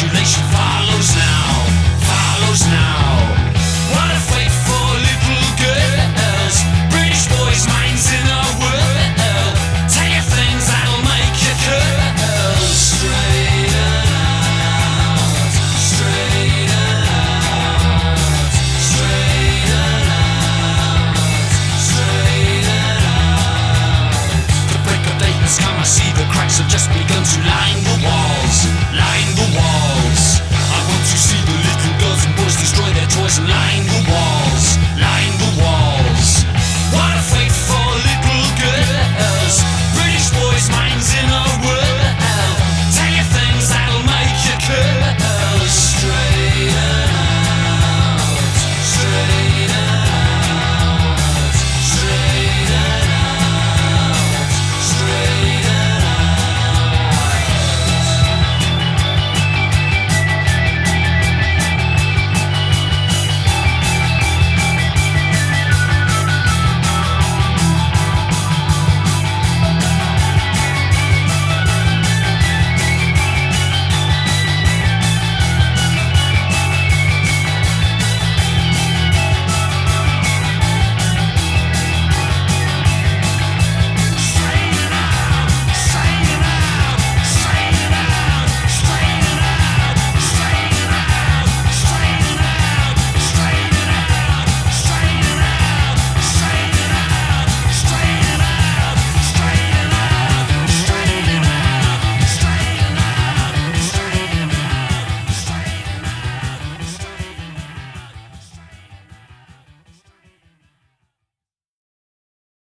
Congratulations follows now.